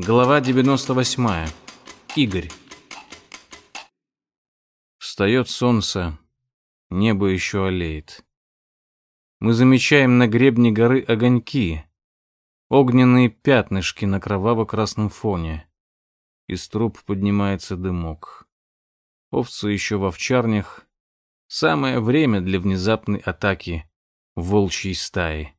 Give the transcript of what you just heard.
Глава 98. Игорь. Встает солнце, небо еще олеет. Мы замечаем на гребне горы огоньки, огненные пятнышки на кроваво-красном фоне. Из труб поднимается дымок. Овцы еще в овчарнях. Самое время для внезапной атаки волчьей стаи.